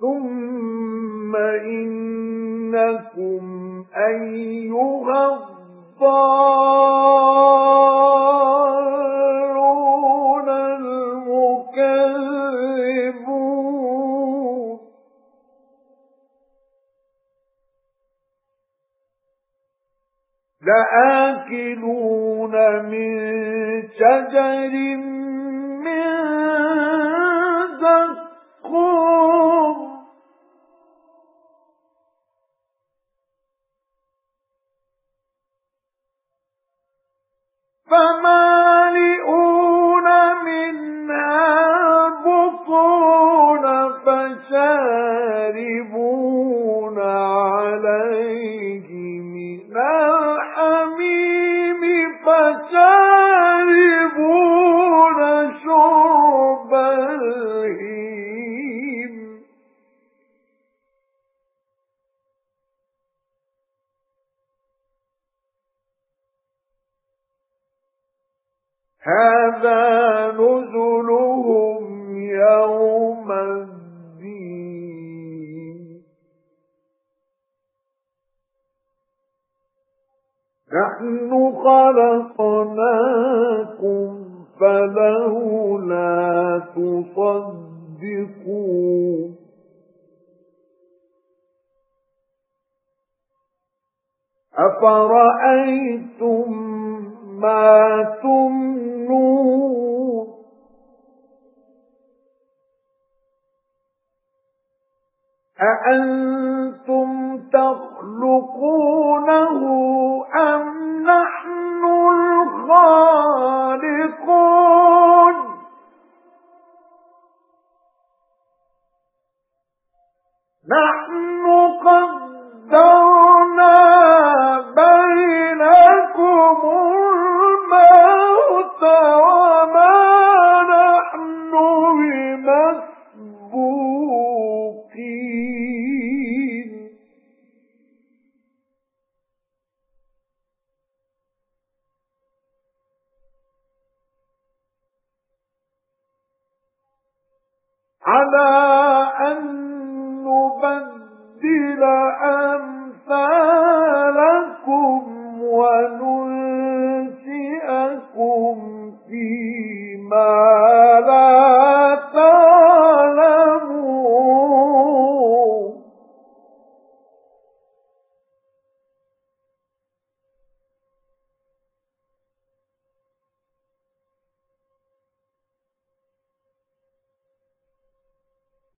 ثُمَّ إِنَّكُمْ أَيُّهَا الضَّالُّونَ الْمُكَذِّبُونَ لَآكِلُونَ مِنْ شَجَرٍ فَمَالِئُونَ هَذَا نُزُلُهُمْ يَوْمَ الدِّينِ. نَحْنُ خَلَقْنَاكُمْ فَلَوْلَا تُصَدِّقُونَ. أَفَرَأَيْتُم مَّا تُمْنُونَ أَأَنتُمْ تَخْلُقُونَهُ أَمْ نَحْنُ الْخَالِقُونَ نَحْنُ قَدَّرْنَا عَلَى أَن نُبَدِّلَ أَمْثَالَكُمْ وَنُ